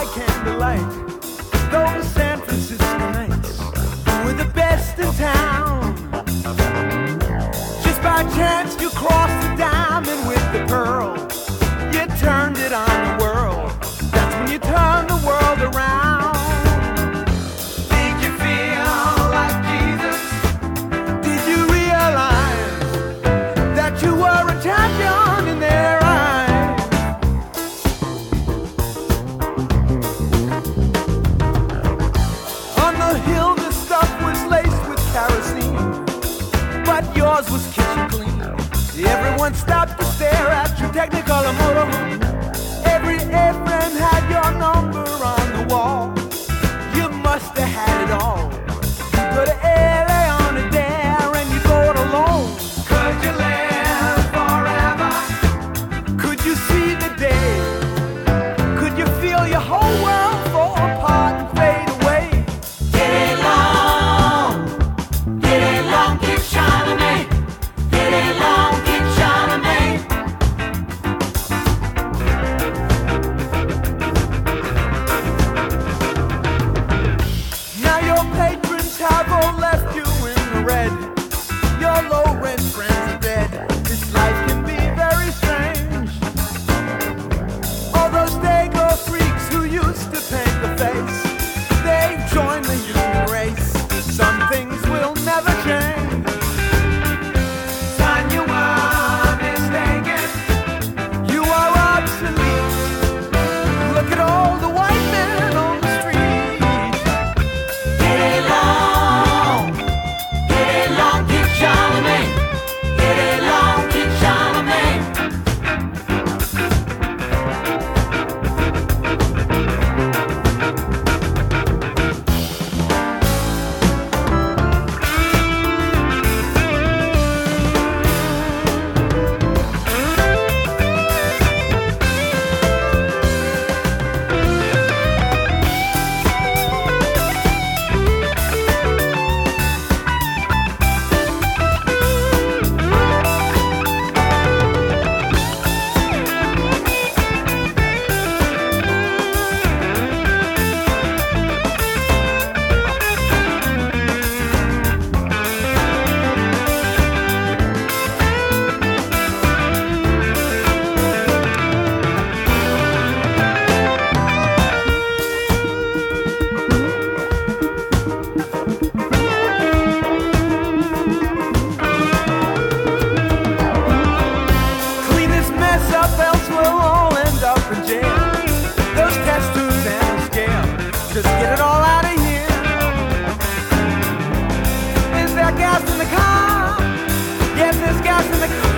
I came to light. Those one stopped to stare at your technical motor. Every airframe had your number on the wall. You must have had it all. You go to LA on a dare and you go it alone. Could you live forever? Could you see the day? stars in the